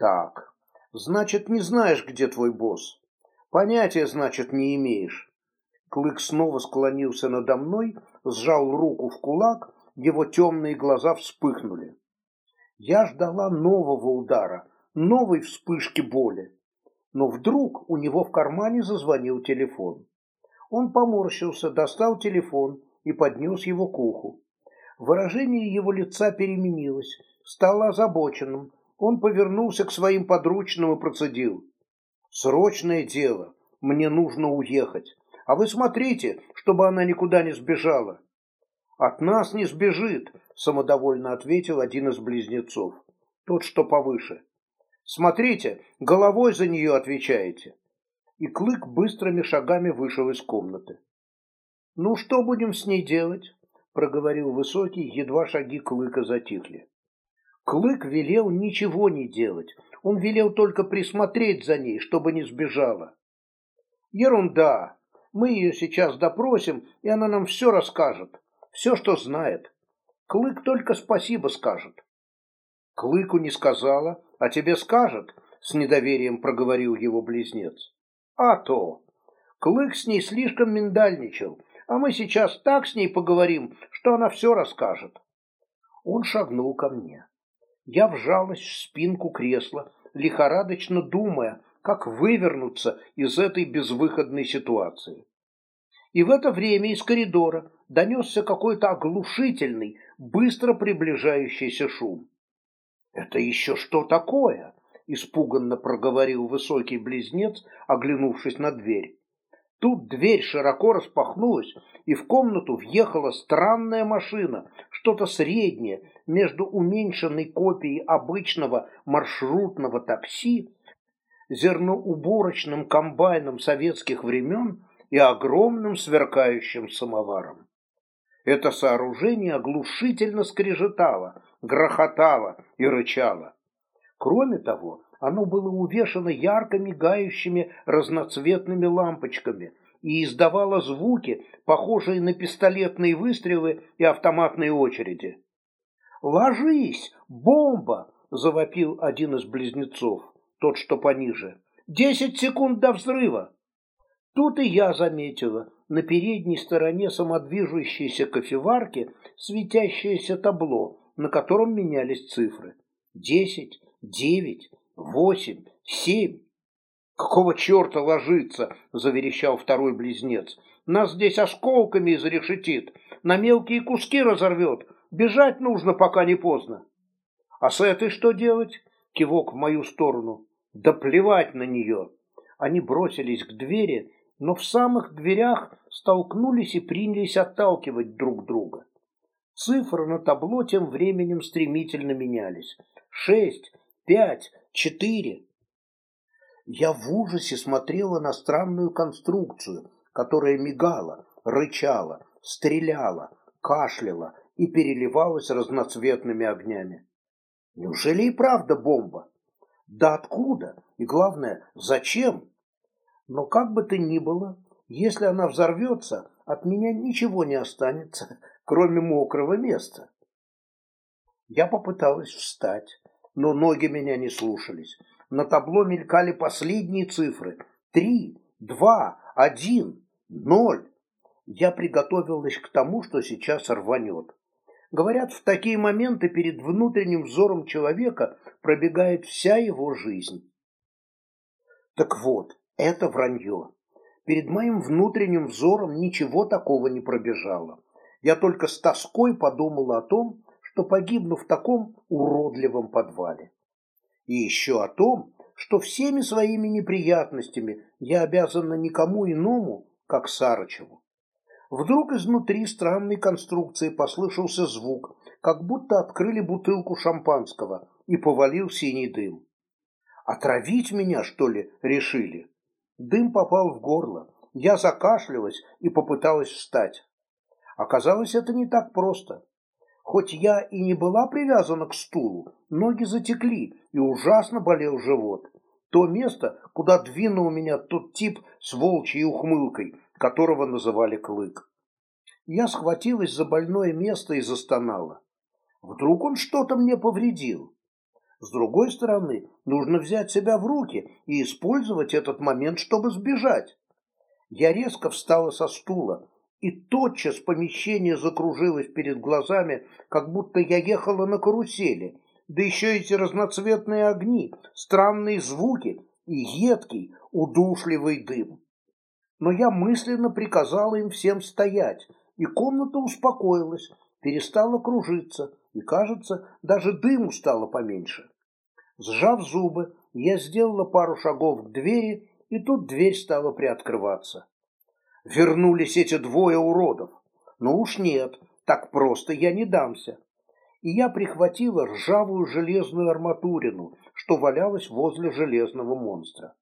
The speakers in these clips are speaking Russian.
Так. Значит, не знаешь, где твой босс. Понятия, значит, не имеешь. Клык снова склонился надо мной, сжал руку в кулак, его темные глаза вспыхнули. Я ждала нового удара, новой вспышки боли. Но вдруг у него в кармане зазвонил телефон. Он поморщился, достал телефон и поднес его к уху. Выражение его лица переменилось, стало озабоченным, он повернулся к своим подручным и процедил. «Срочное дело. Мне нужно уехать. А вы смотрите, чтобы она никуда не сбежала». «От нас не сбежит», — самодовольно ответил один из близнецов. Тот, что повыше. «Смотрите, головой за нее отвечаете». И Клык быстрыми шагами вышел из комнаты. «Ну что будем с ней делать?» — проговорил Высокий, едва шаги Клыка затихли. Клык велел ничего не делать. Он велел только присмотреть за ней, чтобы не сбежала. Ерунда. Мы ее сейчас допросим, и она нам все расскажет. Все, что знает. Клык только спасибо скажет. Клыку не сказала, а тебе скажет, с недоверием проговорил его близнец. А то. Клык с ней слишком миндальничал, а мы сейчас так с ней поговорим, что она все расскажет. Он шагнул ко мне. Я вжалась в спинку кресла, лихорадочно думая, как вывернуться из этой безвыходной ситуации. И в это время из коридора донесся какой-то оглушительный, быстро приближающийся шум. «Это еще что такое?» – испуганно проговорил высокий близнец, оглянувшись на дверь. Тут дверь широко распахнулась, и в комнату въехала странная машина, что-то среднее между уменьшенной копией обычного маршрутного такси, зерноуборочным комбайном советских времен и огромным сверкающим самоваром. Это сооружение оглушительно скрежетало, грохотало и рычало. Кроме того, оно было увешано ярко мигающими разноцветными лампочками и издавало звуки, похожие на пистолетные выстрелы и автоматные очереди. «Ложись! Бомба!» – завопил один из близнецов, тот, что пониже. «Десять секунд до взрыва!» Тут и я заметила на передней стороне самодвижущейся кофеварки светящееся табло, на котором менялись цифры. Десять, девять, восемь, семь. Какого черта ложится, заверещал второй близнец. Нас здесь осколками изрешетит, на мелкие куски разорвет. Бежать нужно, пока не поздно. А с этой что делать? Кивок в мою сторону. Да плевать на нее. Они бросились к двери, но в самых дверях столкнулись и принялись отталкивать друг друга. Цифры на табло тем временем стремительно менялись. Шесть, пять, Четыре. Я в ужасе смотрела на странную конструкцию, которая мигала, рычала, стреляла, кашляла и переливалась разноцветными огнями. Неужели и правда бомба? Да откуда? И главное, зачем? Но как бы то ни было, если она взорвется, от меня ничего не останется, кроме мокрого места. Я попыталась встать, но ноги меня не слушались. На табло мелькали последние цифры. Три, два, один, ноль. Я приготовилась к тому, что сейчас рванет. Говорят, в такие моменты перед внутренним взором человека пробегает вся его жизнь. Так вот, это вранье. Перед моим внутренним взором ничего такого не пробежало. Я только с тоской подумала о том, что погибну в таком уродливом подвале. И еще о том, что всеми своими неприятностями я обязана никому иному, как Сарычеву. Вдруг изнутри странной конструкции послышался звук, как будто открыли бутылку шампанского, и повалил синий дым. Отравить меня, что ли, решили? Дым попал в горло. Я закашлялась и попыталась встать. Оказалось, это не так просто. Хоть я и не была привязана к стулу, ноги затекли, и ужасно болел живот. То место, куда двинул меня тот тип с волчьей ухмылкой, которого называли Клык. Я схватилась за больное место и застонала. Вдруг он что-то мне повредил? С другой стороны, нужно взять себя в руки и использовать этот момент, чтобы сбежать. Я резко встала со стула, и тотчас помещение закружилось перед глазами, как будто я ехала на карусели, да еще эти разноцветные огни, странные звуки и едкий, удушливый дым. Но я мысленно приказала им всем стоять, и комната успокоилась, перестала кружиться, и, кажется, даже дыму стало поменьше. Сжав зубы, я сделала пару шагов к двери, и тут дверь стала приоткрываться вернулись эти двое уродов. Но уж нет, так просто я не дамся. И я прихватила ржавую железную арматурину, что валялась возле железного монстра.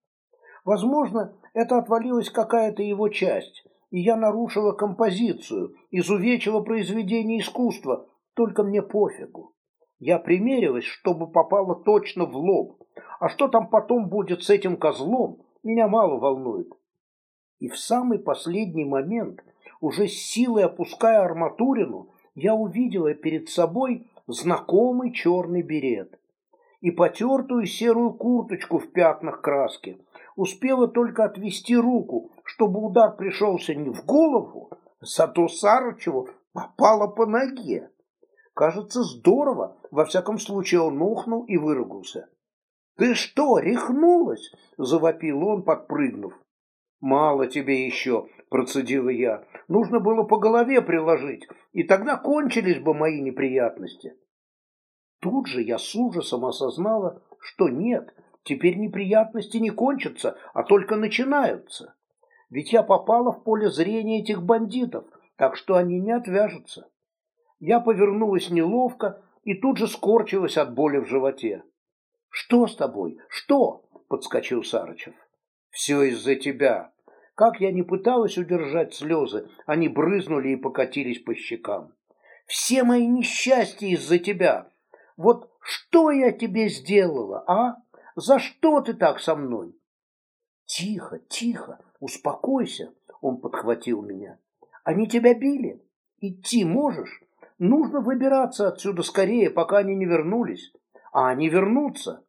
Возможно, это отвалилась какая-то его часть, и я нарушила композицию, изувечила произведение искусства, только мне пофигу. Я примерилась, чтобы попало точно в лоб. А что там потом будет с этим козлом, меня мало волнует. И в самый последний момент, уже с силой опуская арматурину, я увидела перед собой знакомый черный берет и потертую серую курточку в пятнах краски. Успела только отвести руку, чтобы удар пришелся не в голову, зато Сарычеву попало по ноге. Кажется, здорово. Во всяком случае, он ухнул и выругался. «Ты что, рехнулась?» – завопил он, подпрыгнув. «Мало тебе еще», – процедила я. «Нужно было по голове приложить, и тогда кончились бы мои неприятности». Тут же я с ужасом осознала, что нет, теперь неприятности не кончатся, а только начинаются. Ведь я попала в поле зрения этих бандитов, так что они не отвяжутся. Я повернулась неловко и тут же скорчилась от боли в животе. «Что с тобой? Что?» – подскочил Сарычев. Все из-за тебя. Как я не пыталась удержать слезы, они брызнули и покатились по щекам. Все мои несчастья из-за тебя. Вот что я тебе сделала, а? За что ты так со мной? Тихо, тихо, успокойся, он подхватил меня. Они тебя били? Идти можешь? Нужно выбираться отсюда скорее, пока они не вернулись. А они вернутся.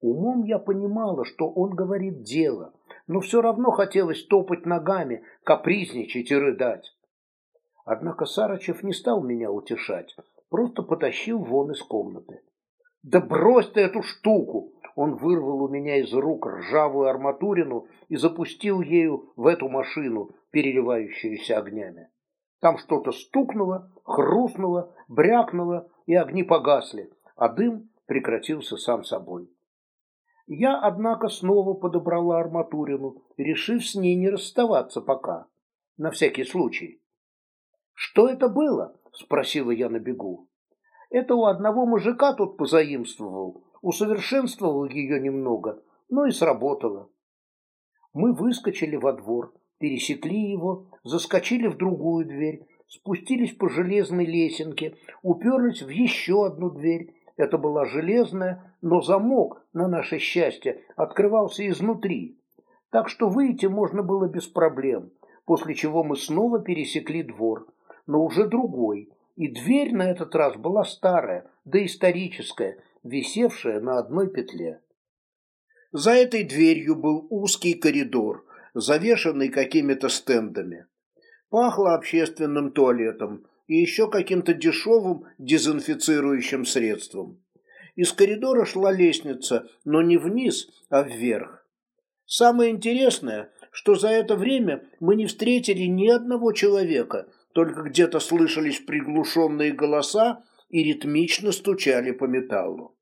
Умом я понимала, что он говорит дело, но все равно хотелось топать ногами, капризничать и рыдать. Однако Сарычев не стал меня утешать, просто потащил вон из комнаты. «Да брось ты эту штуку!» Он вырвал у меня из рук ржавую арматурину и запустил ею в эту машину, переливающуюся огнями. Там что-то стукнуло, хрустнуло, брякнуло, и огни погасли, а дым прекратился сам собой. Я, однако, снова подобрала арматурину, решив с ней не расставаться пока, на всякий случай. «Что это было?» — спросила я на бегу. «Это у одного мужика тут позаимствовал, усовершенствовал ее немного, но и сработало». Мы выскочили во двор, пересекли его, заскочили в другую дверь, спустились по железной лесенке, уперлись в еще одну дверь это была железная, но замок, на наше счастье, открывался изнутри. Так что выйти можно было без проблем, после чего мы снова пересекли двор, но уже другой, и дверь на этот раз была старая, да историческая, висевшая на одной петле. За этой дверью был узкий коридор, завешанный какими-то стендами. Пахло общественным туалетом, и еще каким-то дешевым дезинфицирующим средством. Из коридора шла лестница, но не вниз, а вверх. Самое интересное, что за это время мы не встретили ни одного человека, только где-то слышались приглушенные голоса и ритмично стучали по металлу.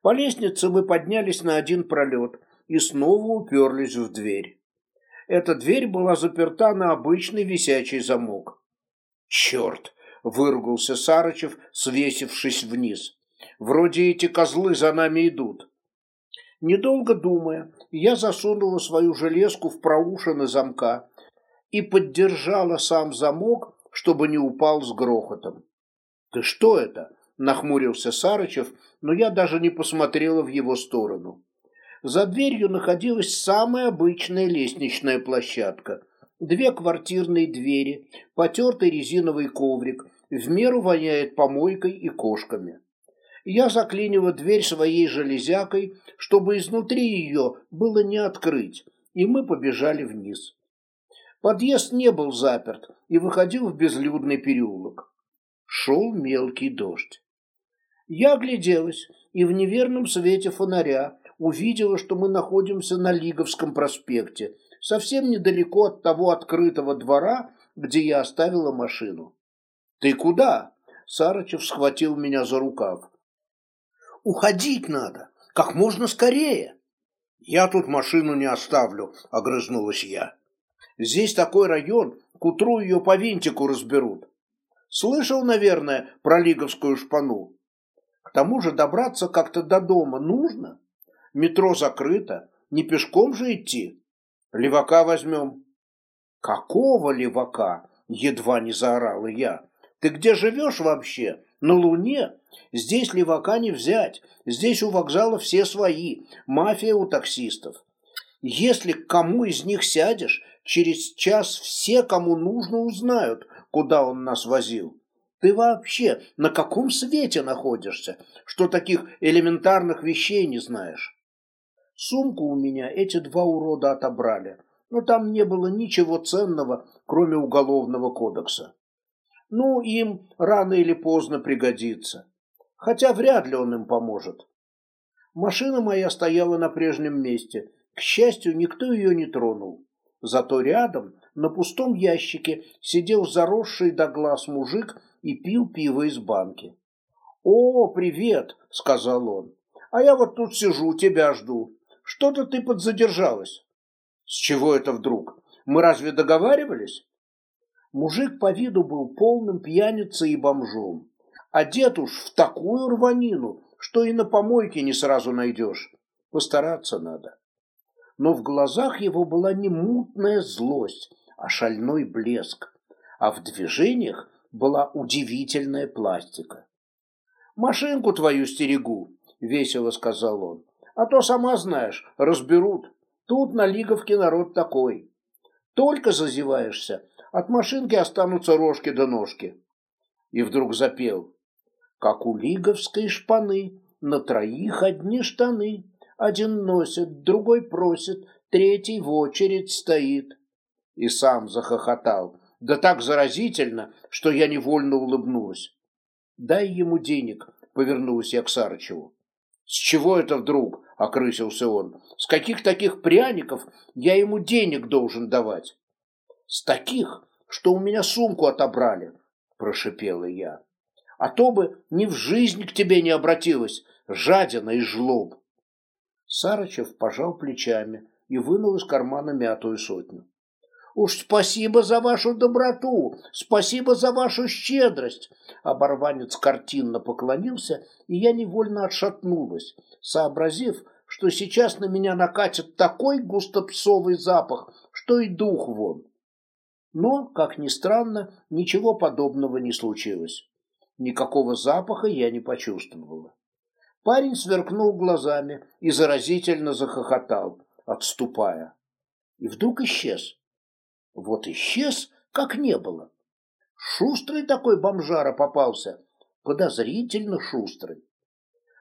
По лестнице мы поднялись на один пролет и снова уперлись в дверь. Эта дверь была заперта на обычный висячий замок. «Черт!» — выругался Сарычев, свесившись вниз. «Вроде эти козлы за нами идут». Недолго думая, я засунула свою железку в проушины замка и поддержала сам замок, чтобы не упал с грохотом. «Ты что это?» — нахмурился Сарычев, но я даже не посмотрела в его сторону. За дверью находилась самая обычная лестничная площадка, Две квартирные двери, потертый резиновый коврик, в меру воняет помойкой и кошками. Я заклинила дверь своей железякой, чтобы изнутри ее было не открыть, и мы побежали вниз. Подъезд не был заперт и выходил в безлюдный переулок. Шел мелкий дождь. Я огляделась и в неверном свете фонаря увидела, что мы находимся на Лиговском проспекте – совсем недалеко от того открытого двора, где я оставила машину. «Ты куда?» – Сарычев схватил меня за рукав. «Уходить надо, как можно скорее!» «Я тут машину не оставлю», – огрызнулась я. «Здесь такой район, к утру ее по винтику разберут. Слышал, наверное, про лиговскую шпану? К тому же добраться как-то до дома нужно. Метро закрыто, не пешком же идти. Левака возьмем». «Какого левака?» — едва не заорала я. «Ты где живешь вообще? На Луне? Здесь левака не взять. Здесь у вокзала все свои. Мафия у таксистов. Если к кому из них сядешь, через час все, кому нужно, узнают, куда он нас возил. Ты вообще на каком свете находишься, что таких элементарных вещей не знаешь?» Сумку у меня эти два урода отобрали, но там не было ничего ценного, кроме уголовного кодекса. Ну, им рано или поздно пригодится. Хотя вряд ли он им поможет. Машина моя стояла на прежнем месте. К счастью, никто ее не тронул. Зато рядом, на пустом ящике, сидел заросший до глаз мужик и пил пиво из банки. «О, привет!» — сказал он. «А я вот тут сижу, тебя жду». Что-то ты подзадержалась. С чего это вдруг? Мы разве договаривались? Мужик по виду был полным пьяницей и бомжом. А Одет уж в такую рванину, что и на помойке не сразу найдешь. Постараться надо. Но в глазах его была не мутная злость, а шальной блеск. А в движениях была удивительная пластика. «Машинку твою стерегу», — весело сказал он. А то, сама знаешь, разберут. Тут на Лиговке народ такой. Только зазеваешься, от машинки останутся рожки до ножки. И вдруг запел. Как у лиговской шпаны, на троих одни штаны. Один носит, другой просит, третий в очередь стоит. И сам захохотал. Да так заразительно, что я невольно улыбнулась. «Дай ему денег», — повернулась я к Сарычеву. «С чего это вдруг?» — окрысился он. «С каких таких пряников я ему денег должен давать?» «С таких, что у меня сумку отобрали», — прошипела я. «А то бы ни в жизнь к тебе не обратилась, жадина и жлоб». Сарычев пожал плечами и вынул из кармана мятую сотню. Уж спасибо за вашу доброту, спасибо за вашу щедрость. Оборванец картинно поклонился, и я невольно отшатнулась, сообразив, что сейчас на меня накатит такой густопсовый запах, что и дух вон. Но, как ни странно, ничего подобного не случилось. Никакого запаха я не почувствовала. Парень сверкнул глазами и заразительно захохотал, отступая. И вдруг исчез. Вот исчез, как не было. Шустрый такой бомжара попался, подозрительно шустрый.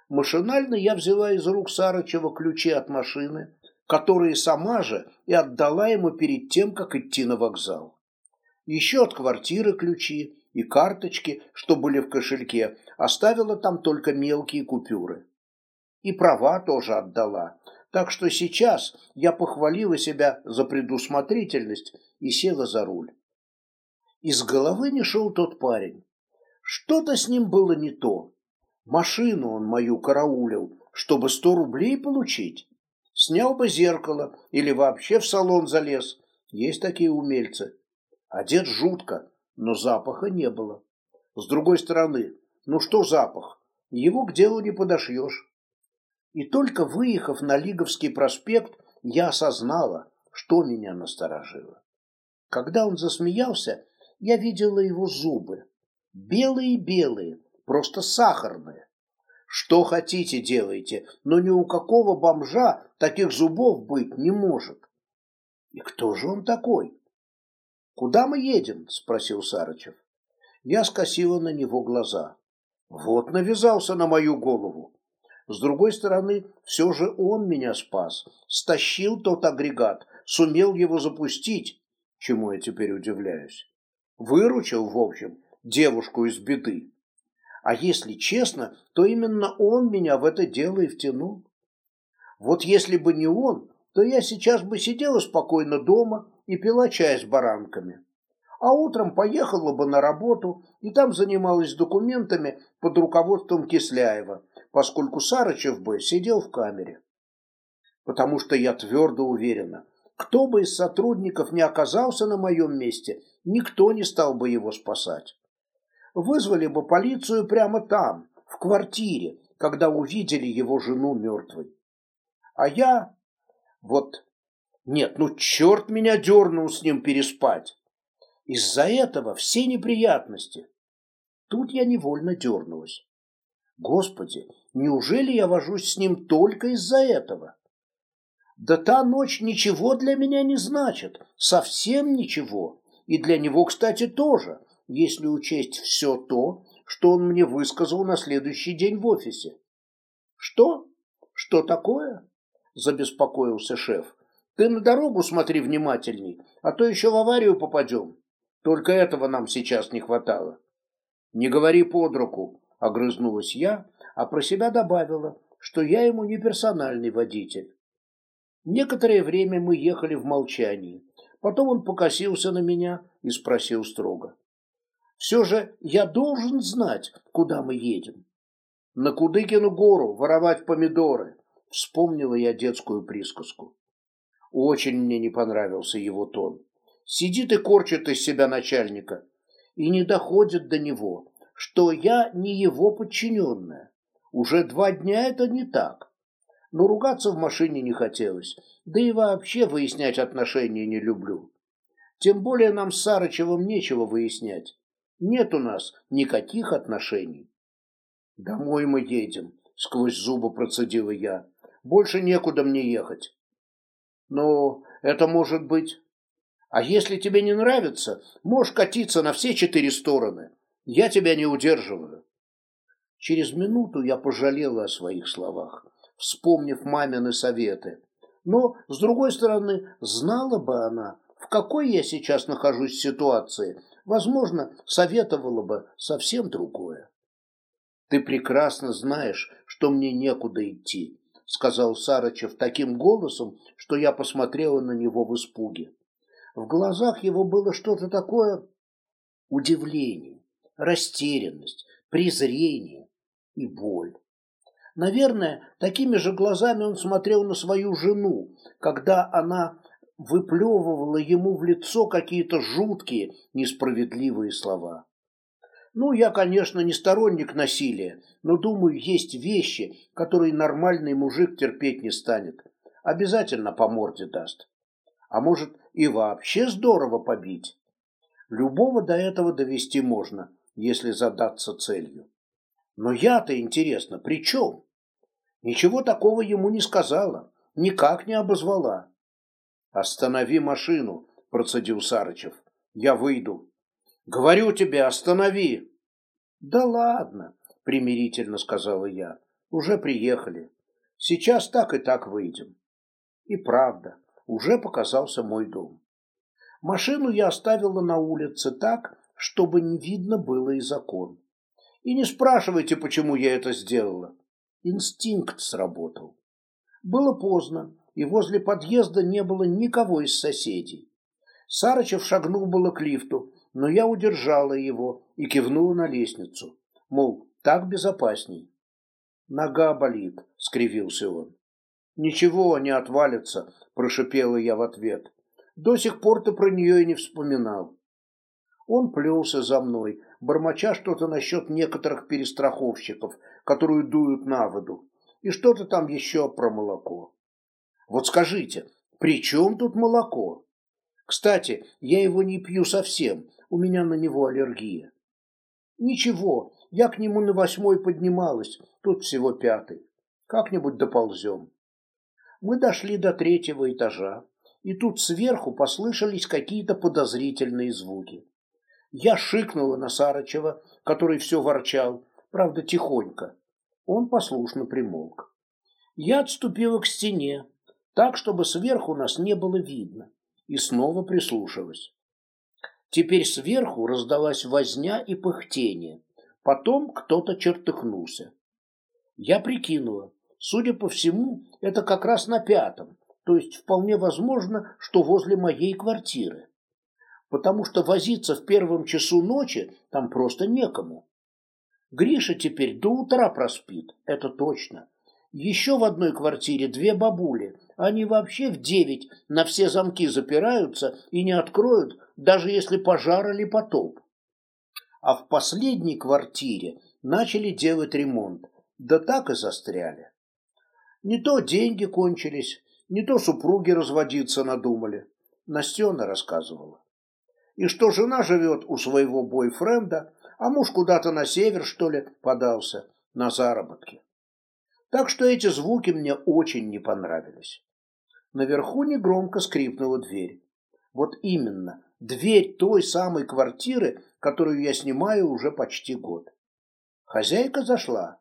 Машинально я взяла из рук Сарычева ключи от машины, которые сама же и отдала ему перед тем, как идти на вокзал. Еще от квартиры ключи и карточки, что были в кошельке, оставила там только мелкие купюры. И права тоже отдала, так что сейчас я похвалила себя за предусмотрительность и села за руль. Из головы не шел тот парень. Что-то с ним было не то. Машину он мою караулил, чтобы сто рублей получить. Снял бы зеркало или вообще в салон залез. Есть такие умельцы. Одет жутко, но запаха не было. С другой стороны, ну что запах? Его к делу не подошьешь. И только выехав на Лиговский проспект, я осознала, что меня насторожило. Когда он засмеялся, я видела его зубы. Белые-белые, просто сахарные. Что хотите, делайте, но ни у какого бомжа таких зубов быть не может. И кто же он такой? Куда мы едем? спросил Сарычев. Я скосила на него глаза. Вот навязался на мою голову. С другой стороны, все же он меня спас, стащил тот агрегат, сумел его запустить, чему я теперь удивляюсь. Выручил, в общем, девушку из беды. А если честно, то именно он меня в это дело и втянул. Вот если бы не он, то я сейчас бы сидела спокойно дома и пила чай с баранками а утром поехала бы на работу и там занималась документами под руководством Кисляева, поскольку Сарычев бы сидел в камере. Потому что я твердо уверена, кто бы из сотрудников не оказался на моем месте, никто не стал бы его спасать. Вызвали бы полицию прямо там, в квартире, когда увидели его жену мертвой. А я... Вот... Нет, ну черт меня дернул с ним переспать. Из-за этого все неприятности. Тут я невольно дернулась. Господи, неужели я вожусь с ним только из-за этого? Да та ночь ничего для меня не значит, совсем ничего. И для него, кстати, тоже, если учесть все то, что он мне высказал на следующий день в офисе. «Что? Что такое?» – забеспокоился шеф. «Ты на дорогу смотри внимательней, а то еще в аварию попадем». Только этого нам сейчас не хватало. «Не говори под руку», — огрызнулась я, а про себя добавила, что я ему не персональный водитель. Некоторое время мы ехали в молчании. Потом он покосился на меня и спросил строго. «Все же я должен знать, куда мы едем». «На Кудыкину гору воровать помидоры», — вспомнила я детскую присказку. Очень мне не понравился его тон сидит и корчит из себя начальника. И не доходит до него, что я не его подчиненная. Уже два дня это не так. Но ругаться в машине не хотелось, да и вообще выяснять отношения не люблю. Тем более нам с Сарычевым нечего выяснять. Нет у нас никаких отношений. Домой мы едем, сквозь зубы процедила я. Больше некуда мне ехать. Но это может быть а если тебе не нравится, можешь катиться на все четыре стороны. Я тебя не удерживаю. Через минуту я пожалела о своих словах, вспомнив мамины советы. Но, с другой стороны, знала бы она, в какой я сейчас нахожусь ситуации, возможно, советовала бы совсем другое. «Ты прекрасно знаешь, что мне некуда идти», — сказал Сарычев таким голосом, что я посмотрела на него в испуге. В глазах его было что-то такое удивление, растерянность, презрение и боль. Наверное, такими же глазами он смотрел на свою жену, когда она выплевывала ему в лицо какие-то жуткие, несправедливые слова. Ну, я, конечно, не сторонник насилия, но думаю, есть вещи, которые нормальный мужик терпеть не станет. Обязательно по морде даст а может и вообще здорово побить. Любого до этого довести можно, если задаться целью. Но я-то, интересно, при чем? Ничего такого ему не сказала, никак не обозвала. «Останови машину», — процедил Сарычев. «Я выйду». «Говорю тебе, останови!» «Да ладно», — примирительно сказала я. «Уже приехали. Сейчас так и так выйдем». И правда, уже показался мой дом. Машину я оставила на улице так, чтобы не видно было и закон. И не спрашивайте, почему я это сделала. Инстинкт сработал. Было поздно, и возле подъезда не было никого из соседей. Сарычев шагнул было к лифту, но я удержала его и кивнула на лестницу. Мол, так безопасней. «Нога болит», — скривился он. «Ничего, не отвалится», – прошипела я в ответ. «До сих пор ты про нее и не вспоминал». Он плелся за мной, бормоча что-то насчет некоторых перестраховщиков, которые дуют на воду, и что-то там еще про молоко. «Вот скажите, при чем тут молоко?» «Кстати, я его не пью совсем, у меня на него аллергия». «Ничего, я к нему на восьмой поднималась, тут всего пятый. Как-нибудь доползем». Мы дошли до третьего этажа, и тут сверху послышались какие-то подозрительные звуки. Я шикнула на Сарычева, который все ворчал, правда, тихонько. Он послушно примолк. Я отступила к стене, так, чтобы сверху нас не было видно, и снова прислушалась. Теперь сверху раздалась возня и пыхтение. Потом кто-то чертыхнулся. Я прикинула, Судя по всему, это как раз на пятом, то есть вполне возможно, что возле моей квартиры. Потому что возиться в первом часу ночи там просто некому. Гриша теперь до утра проспит, это точно. Еще в одной квартире две бабули. Они вообще в девять на все замки запираются и не откроют, даже если пожар или потоп. А в последней квартире начали делать ремонт. Да так и застряли. Не то деньги кончились, не то супруги разводиться надумали. Настена рассказывала. И что жена живет у своего бойфренда, а муж куда-то на север, что ли, подался на заработки. Так что эти звуки мне очень не понравились. Наверху негромко скрипнула дверь. Вот именно, дверь той самой квартиры, которую я снимаю уже почти год. Хозяйка зашла.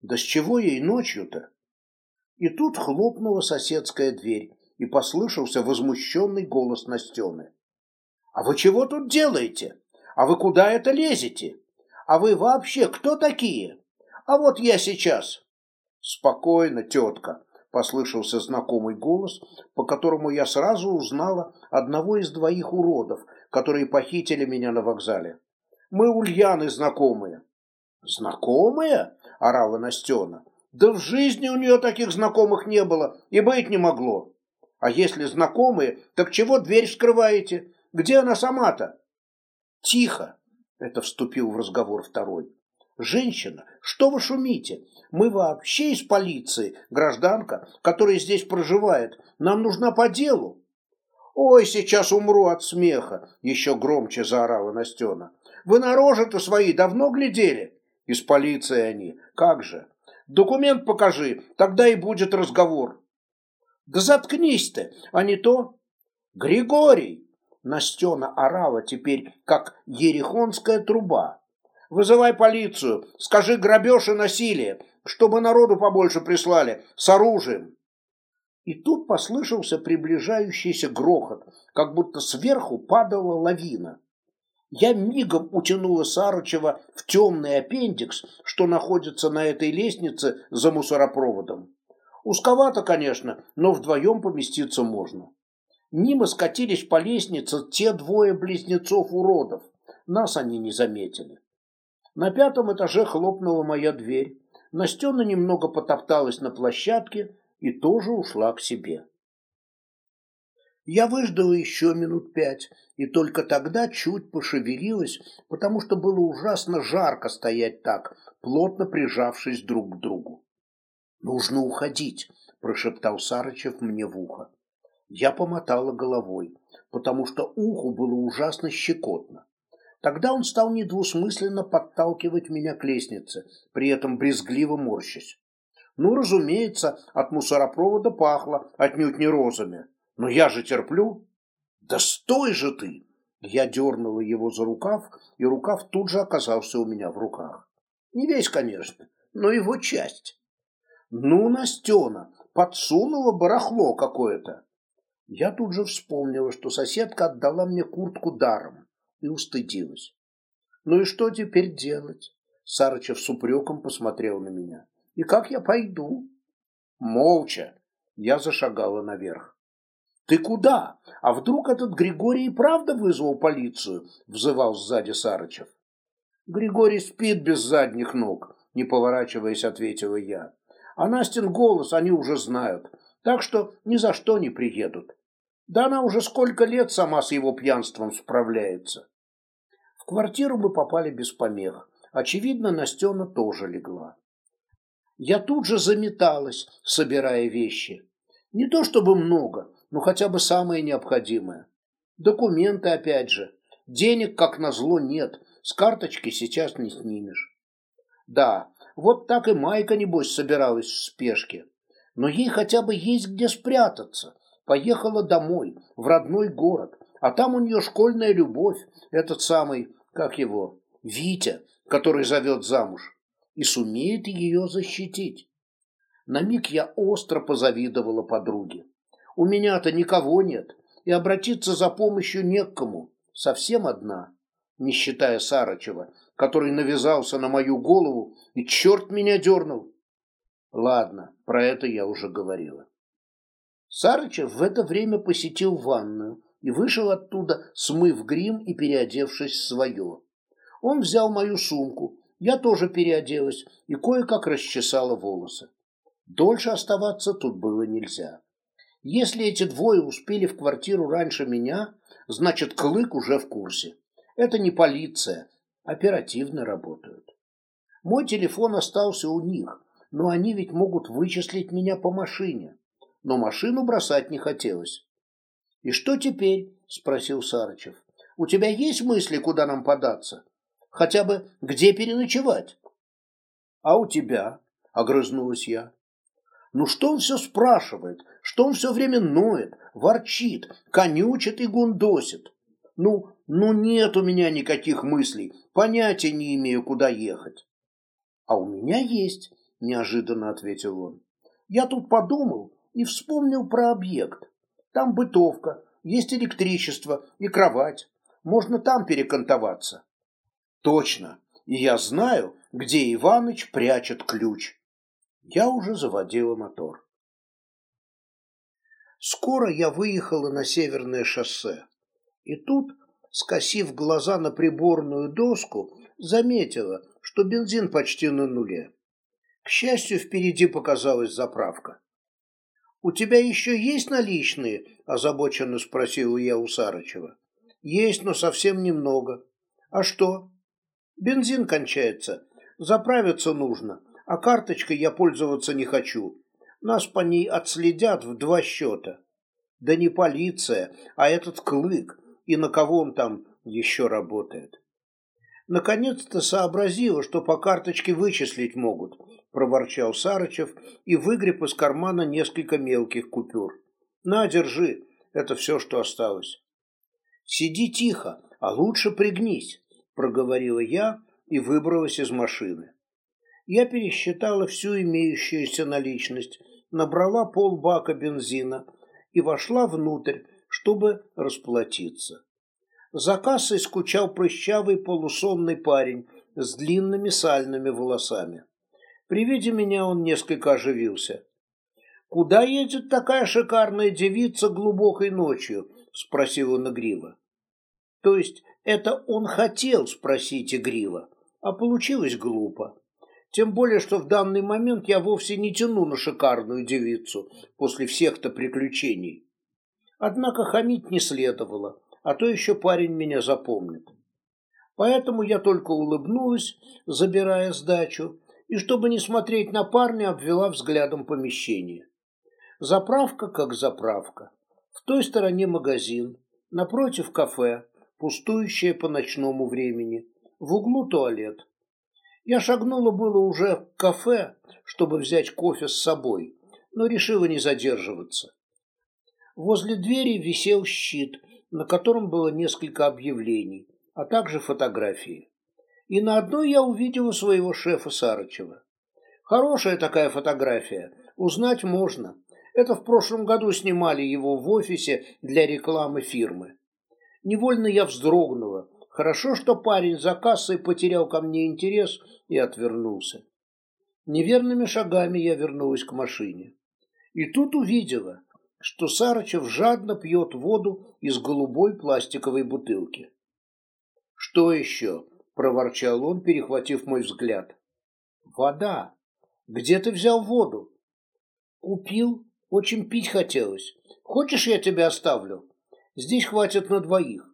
Да с чего ей ночью-то? И тут хлопнула соседская дверь, и послышался возмущенный голос Настены. «А вы чего тут делаете? А вы куда это лезете? А вы вообще кто такие? А вот я сейчас...» «Спокойно, тетка», — послышался знакомый голос, по которому я сразу узнала одного из двоих уродов, которые похитили меня на вокзале. «Мы Ульяны знакомые». «Знакомые?» — орала Настена. Да в жизни у нее таких знакомых не было и быть не могло. А если знакомые, так чего дверь вскрываете? Где она сама-то? Тихо, это вступил в разговор второй. Женщина, что вы шумите? Мы вообще из полиции, гражданка, которая здесь проживает. Нам нужна по делу. «Ой, сейчас умру от смеха!» — еще громче заорала Настена. «Вы на рожи-то свои давно глядели?» «Из полиции они. Как же! Документ покажи, тогда и будет разговор. Да заткнись ты, а не то... Григорий! Настена орала теперь, как ерехонская труба. Вызывай полицию, скажи грабеж и насилие, чтобы народу побольше прислали, с оружием. И тут послышался приближающийся грохот, как будто сверху падала лавина. Я мигом утянула Сарычева в темный аппендикс, что находится на этой лестнице за мусоропроводом. Узковато, конечно, но вдвоем поместиться можно. Мимо скатились по лестнице те двое близнецов-уродов. Нас они не заметили. На пятом этаже хлопнула моя дверь. Настена немного потопталась на площадке и тоже ушла к себе. Я выждала еще минут пять, и только тогда чуть пошевелилась, потому что было ужасно жарко стоять так, плотно прижавшись друг к другу. «Нужно уходить», – прошептал Сарычев мне в ухо. Я помотала головой, потому что уху было ужасно щекотно. Тогда он стал недвусмысленно подталкивать меня к лестнице, при этом брезгливо морщась. Ну, разумеется, от мусоропровода пахло, отнюдь не розами. Но я же терплю. Да стой же ты! Я дернула его за рукав, и рукав тут же оказался у меня в руках. Не весь, конечно, но его часть. Ну, Настена, подсунула барахло какое-то. Я тут же вспомнила, что соседка отдала мне куртку даром и устыдилась. Ну и что теперь делать? Сарычев с упреком посмотрел на меня. И как я пойду? Молча. Я зашагала наверх. «Ты куда? А вдруг этот Григорий и правда вызвал полицию?» – взывал сзади Сарычев. «Григорий спит без задних ног», – не поворачиваясь, ответила я. «А Настин голос они уже знают, так что ни за что не приедут. Да она уже сколько лет сама с его пьянством справляется». В квартиру мы попали без помех. Очевидно, Настена тоже легла. Я тут же заметалась, собирая вещи. Не то чтобы много, ну хотя бы самое необходимое. Документы опять же. Денег, как назло, нет. С карточки сейчас не снимешь. Да, вот так и Майка, небось, собиралась в спешке. Но ей хотя бы есть где спрятаться. Поехала домой, в родной город. А там у нее школьная любовь, этот самый, как его, Витя, который зовет замуж. И сумеет ее защитить. На миг я остро позавидовала подруге. У меня-то никого нет, и обратиться за помощью некому. Совсем одна, не считая Сарычева, который навязался на мою голову и черт меня дернул. Ладно, про это я уже говорила. Сарычев в это время посетил ванную и вышел оттуда, смыв грим и переодевшись в свое. Он взял мою сумку, я тоже переоделась и кое-как расчесала волосы. Дольше оставаться тут было нельзя. Если эти двое успели в квартиру раньше меня, значит, Клык уже в курсе. Это не полиция. Оперативно работают. Мой телефон остался у них, но они ведь могут вычислить меня по машине. Но машину бросать не хотелось. «И что теперь?» – спросил Сарычев. «У тебя есть мысли, куда нам податься? Хотя бы где переночевать?» «А у тебя?» – огрызнулась я. «Ну что он все спрашивает?» что он все время ноет, ворчит, конючит и гундосит. Ну, ну нет у меня никаких мыслей, понятия не имею, куда ехать. А у меня есть, неожиданно ответил он. Я тут подумал и вспомнил про объект. Там бытовка, есть электричество и кровать. Можно там перекантоваться. Точно. И я знаю, где Иваныч прячет ключ. Я уже заводила мотор. Скоро я выехала на северное шоссе. И тут, скосив глаза на приборную доску, заметила, что бензин почти на нуле. К счастью, впереди показалась заправка. «У тебя еще есть наличные?» – озабоченно спросил я у Сарычева. «Есть, но совсем немного». «А что?» «Бензин кончается. Заправиться нужно, а карточкой я пользоваться не хочу. Нас по ней отследят в два счета. Да не полиция, а этот клык, и на кого он там еще работает. Наконец-то сообразила, что по карточке вычислить могут, проворчал Сарычев и выгреб из кармана несколько мелких купюр. На, держи, это все, что осталось. Сиди тихо, а лучше пригнись, проговорила я и выбралась из машины. Я пересчитала всю имеющуюся наличность набрала полбака бензина и вошла внутрь, чтобы расплатиться. За кассой скучал прыщавый полусонный парень с длинными сальными волосами. При виде меня он несколько оживился. «Куда едет такая шикарная девица глубокой ночью?» — спросил он игриво. То есть это он хотел спросить игриво, а получилось глупо. Тем более, что в данный момент я вовсе не тяну на шикарную девицу после всех-то приключений. Однако хамить не следовало, а то еще парень меня запомнит. Поэтому я только улыбнулась, забирая сдачу, и, чтобы не смотреть на парня, обвела взглядом помещение. Заправка как заправка. В той стороне магазин, напротив кафе, пустующее по ночному времени, в углу туалет – я шагнула было уже в кафе, чтобы взять кофе с собой, но решила не задерживаться. Возле двери висел щит, на котором было несколько объявлений, а также фотографии. И на одной я увидела своего шефа Сарычева. Хорошая такая фотография, узнать можно. Это в прошлом году снимали его в офисе для рекламы фирмы. Невольно я вздрогнула, Хорошо, что парень за кассой потерял ко мне интерес и отвернулся. Неверными шагами я вернулась к машине. И тут увидела, что Сарычев жадно пьет воду из голубой пластиковой бутылки. «Что еще?» – проворчал он, перехватив мой взгляд. «Вода! Где ты взял воду?» «Купил. Очень пить хотелось. Хочешь, я тебя оставлю? Здесь хватит на двоих».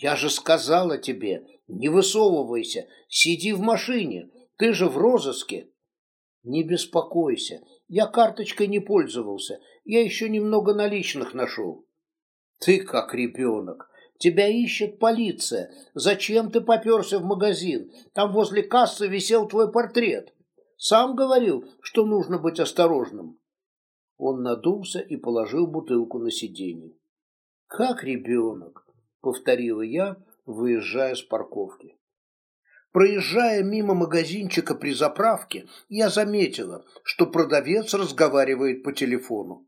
Я же сказала тебе, не высовывайся, сиди в машине, ты же в розыске. Не беспокойся, я карточкой не пользовался, я еще немного наличных нашел. Ты как ребенок. Тебя ищет полиция. Зачем ты поперся в магазин? Там возле кассы висел твой портрет. Сам говорил, что нужно быть осторожным. Он надулся и положил бутылку на сиденье. Как ребенок. — повторила я, выезжая с парковки. Проезжая мимо магазинчика при заправке, я заметила, что продавец разговаривает по телефону.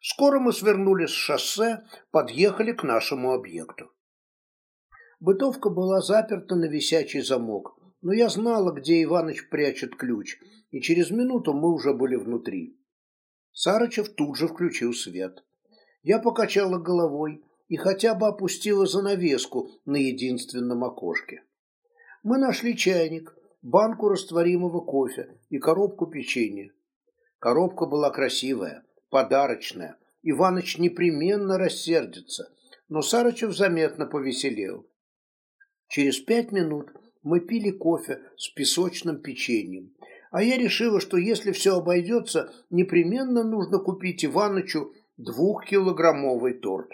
Скоро мы свернули с шоссе, подъехали к нашему объекту. Бытовка была заперта на висячий замок, но я знала, где Иваныч прячет ключ, и через минуту мы уже были внутри. Сарычев тут же включил свет. Я покачала головой, и хотя бы опустила занавеску на единственном окошке. Мы нашли чайник, банку растворимого кофе и коробку печенья. Коробка была красивая, подарочная. Иваныч непременно рассердится, но Сарычев заметно повеселел. Через пять минут мы пили кофе с песочным печеньем, а я решила, что если все обойдется, непременно нужно купить Иванычу двухкилограммовый торт.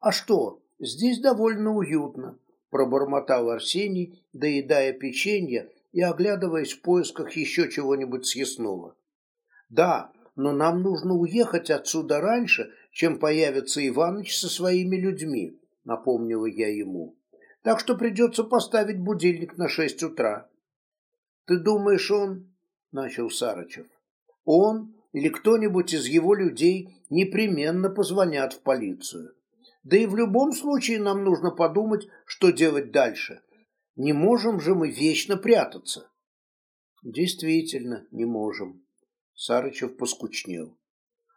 А что, здесь довольно уютно, пробормотал Арсений, доедая печенье и оглядываясь в поисках еще чего-нибудь съестного. Да, но нам нужно уехать отсюда раньше, чем появится Иваныч со своими людьми, напомнила я ему. Так что придется поставить будильник на шесть утра. Ты думаешь, он... начал Сарычев. Он или кто-нибудь из его людей непременно позвонят в полицию. Да и в любом случае нам нужно подумать, что делать дальше. Не можем же мы вечно прятаться. Действительно, не можем. Сарычев поскучнел.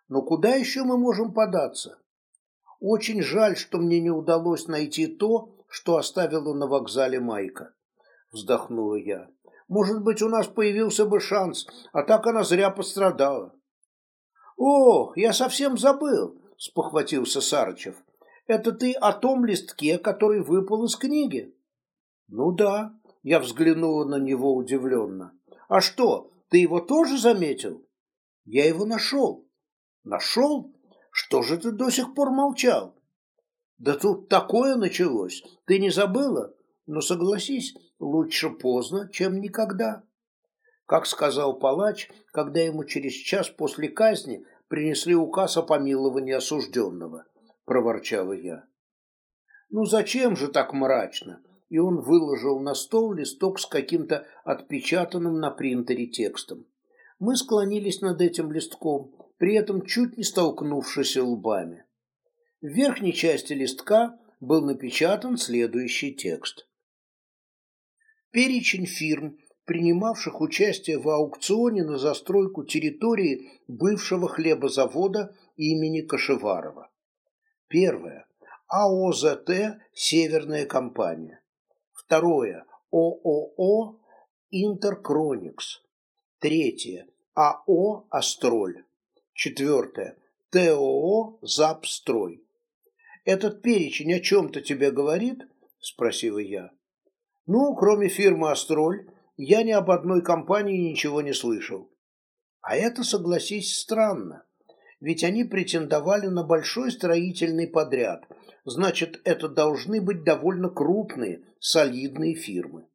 Но куда еще мы можем податься? Очень жаль, что мне не удалось найти то, что оставила на вокзале Майка. Вздохнула я. Может быть, у нас появился бы шанс, а так она зря пострадала. О, я совсем забыл, спохватился Сарычев. Это ты о том листке, который выпал из книги? Ну да, я взглянула на него удивленно. А что, ты его тоже заметил? Я его нашел. Нашел? Что же ты до сих пор молчал? Да тут такое началось. Ты не забыла? Но согласись, лучше поздно, чем никогда. Как сказал палач, когда ему через час после казни принесли указ о помиловании осужденного – проворчала я. Ну зачем же так мрачно? И он выложил на стол листок с каким-то отпечатанным на принтере текстом. Мы склонились над этим листком, при этом чуть не столкнувшись лбами. В верхней части листка был напечатан следующий текст. Перечень фирм, принимавших участие в аукционе на застройку территории бывшего хлебозавода имени Кашеварова. Первое. АОЗТ «Северная компания». Второе. ООО «Интеркроникс». Третье. АО «Астроль». Четвертое. ТОО «Запстрой». «Этот перечень о чем-то тебе говорит?» – Спросил я. «Ну, кроме фирмы «Астроль», я ни об одной компании ничего не слышал». А это, согласись, странно ведь они претендовали на большой строительный подряд, значит, это должны быть довольно крупные, солидные фирмы.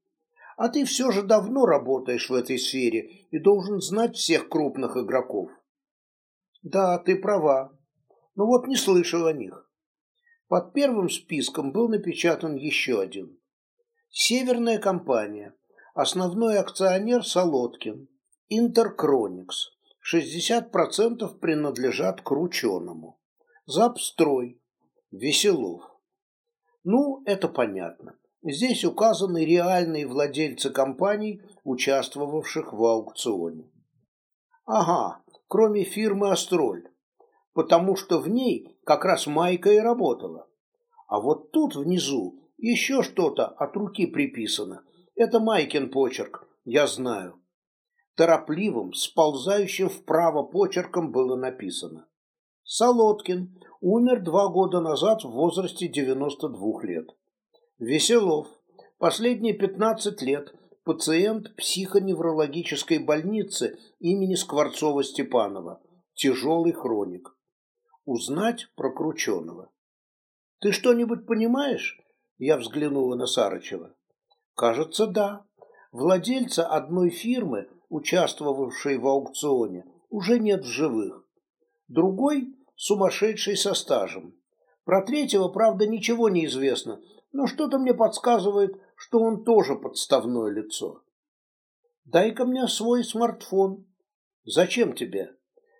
А ты все же давно работаешь в этой сфере и должен знать всех крупных игроков. Да, ты права. Но вот не слышал о них. Под первым списком был напечатан еще один. Северная компания. Основной акционер Солодкин. Интеркроникс. 60% принадлежат Крученому. Запстрой. Веселов. Ну, это понятно. Здесь указаны реальные владельцы компаний, участвовавших в аукционе. Ага, кроме фирмы «Астроль», потому что в ней как раз Майка и работала. А вот тут внизу еще что-то от руки приписано. Это Майкин почерк, я знаю торопливым, сползающим вправо почерком было написано. Солодкин умер два года назад в возрасте 92 лет. Веселов. Последние 15 лет пациент психоневрологической больницы имени Скворцова-Степанова. Тяжелый хроник. Узнать про Крученого. «Ты что-нибудь понимаешь?» Я взглянула на Сарычева. «Кажется, да. Владельца одной фирмы – участвовавший в аукционе, уже нет в живых. Другой – сумасшедший со стажем. Про третьего, правда, ничего не известно, но что-то мне подсказывает, что он тоже подставное лицо. «Дай-ка мне свой смартфон». «Зачем тебе?»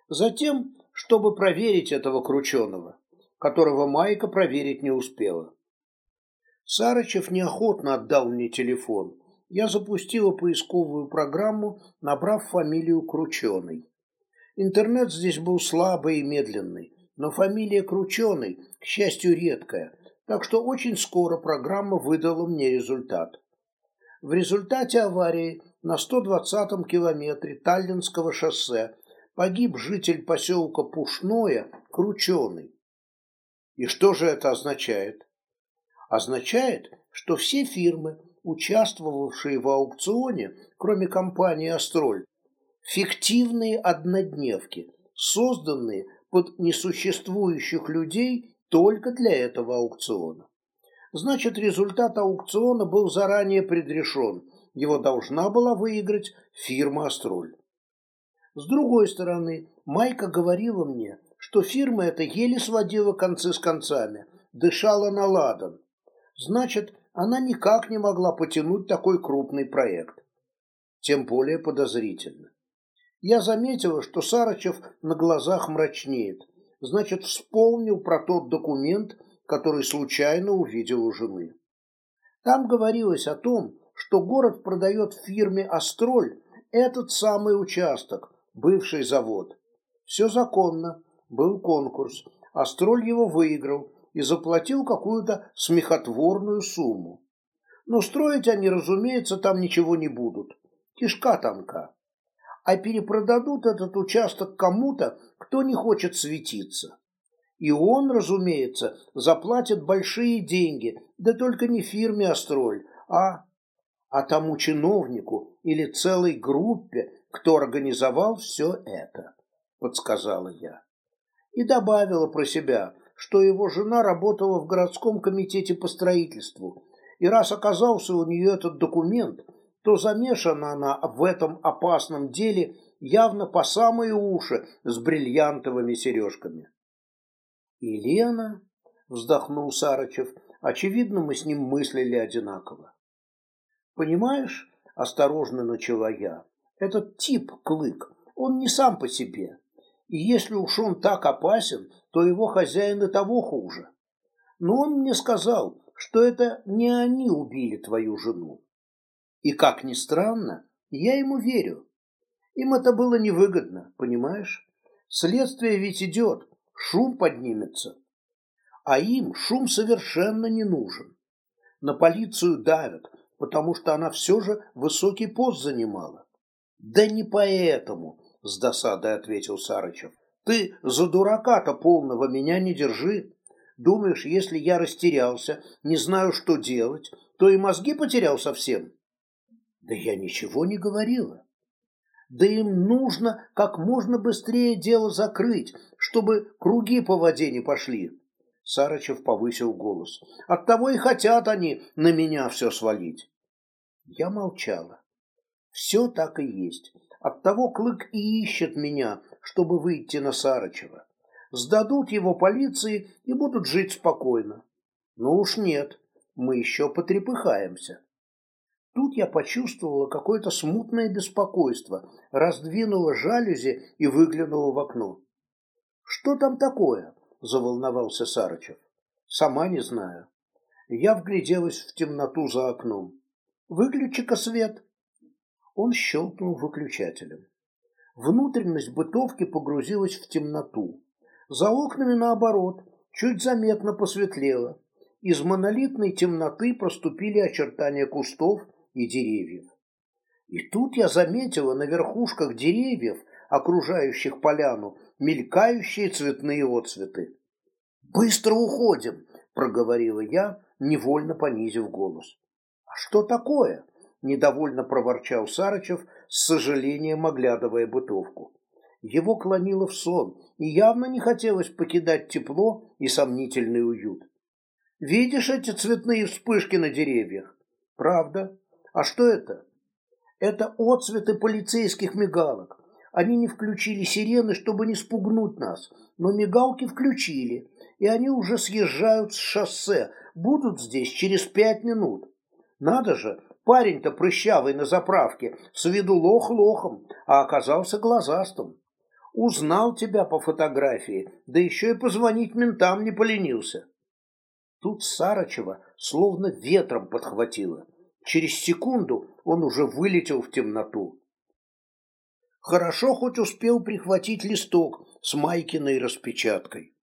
«Затем, чтобы проверить этого крученого, которого Майка проверить не успела». Сарычев неохотно отдал мне телефон – я запустила поисковую программу, набрав фамилию Крученый. Интернет здесь был слабый и медленный, но фамилия Крученый, к счастью, редкая, так что очень скоро программа выдала мне результат. В результате аварии на 120-м километре Таллинского шоссе погиб житель поселка Пушное Крученый. И что же это означает? Означает, что все фирмы, участвовавшие в аукционе, кроме компании «Астроль», фиктивные однодневки, созданные под несуществующих людей только для этого аукциона. Значит, результат аукциона был заранее предрешен, его должна была выиграть фирма «Астроль». С другой стороны, Майка говорила мне, что фирма эта еле сводила концы с концами, дышала на ладан. Значит, она никак не могла потянуть такой крупный проект. Тем более подозрительно. Я заметила, что Сарычев на глазах мрачнеет. Значит, вспомнил про тот документ, который случайно увидел у жены. Там говорилось о том, что город продает фирме «Астроль» этот самый участок, бывший завод. Все законно, был конкурс. «Астроль» его выиграл, и заплатил какую-то смехотворную сумму. Но строить они, разумеется, там ничего не будут. Кишка танка. А перепродадут этот участок кому-то, кто не хочет светиться. И он, разумеется, заплатит большие деньги, да только не фирме «Астроль», а, а тому чиновнику или целой группе, кто организовал все это, подсказала я. И добавила про себя – что его жена работала в городском комитете по строительству, и раз оказался у нее этот документ, то замешана она в этом опасном деле явно по самые уши с бриллиантовыми сережками. «Елена?» – вздохнул Сарычев. «Очевидно, мы с ним мыслили одинаково». «Понимаешь?» – осторожно начала я. «Этот тип, Клык, он не сам по себе. И если уж он так опасен, то его хозяина того хуже. Но он мне сказал, что это не они убили твою жену. И, как ни странно, я ему верю. Им это было невыгодно, понимаешь? Следствие ведь идет, шум поднимется. А им шум совершенно не нужен. На полицию давят, потому что она все же высокий пост занимала. Да не поэтому, с досадой ответил Сарычев. Ты за дурака-то полного меня не держи. Думаешь, если я растерялся, не знаю, что делать, то и мозги потерял совсем? Да я ничего не говорила. Да им нужно как можно быстрее дело закрыть, чтобы круги по воде не пошли. Сарычев повысил голос. Оттого и хотят они на меня все свалить. Я молчала. Все так и есть. Оттого Клык и ищет меня, чтобы выйти на Сарычева. Сдадут его полиции и будут жить спокойно. Но уж нет, мы еще потрепыхаемся. Тут я почувствовала какое-то смутное беспокойство, раздвинула жалюзи и выглянула в окно. «Что там такое?» – заволновался Сарычев. «Сама не знаю». Я вгляделась в темноту за окном. «Выключи-ка свет!» Он щелкнул выключателем. Внутренность бытовки погрузилась в темноту. За окнами, наоборот, чуть заметно посветлело. Из монолитной темноты проступили очертания кустов и деревьев. И тут я заметила на верхушках деревьев, окружающих поляну, мелькающие цветные отцветы. «Быстро уходим!» – проговорила я, невольно понизив голос. «А что такое?» – недовольно проворчал Сарычев, с сожалением оглядывая бытовку. Его клонило в сон, и явно не хотелось покидать тепло и сомнительный уют. «Видишь эти цветные вспышки на деревьях?» «Правда. А что это?» «Это отцветы полицейских мигалок. Они не включили сирены, чтобы не спугнуть нас, но мигалки включили, и они уже съезжают с шоссе, будут здесь через пять минут. Надо же, Парень-то прыщавый на заправке, с виду лох лохом, а оказался глазастым. Узнал тебя по фотографии, да еще и позвонить ментам не поленился. Тут Сарычева словно ветром подхватило. Через секунду он уже вылетел в темноту. Хорошо хоть успел прихватить листок с Майкиной распечаткой.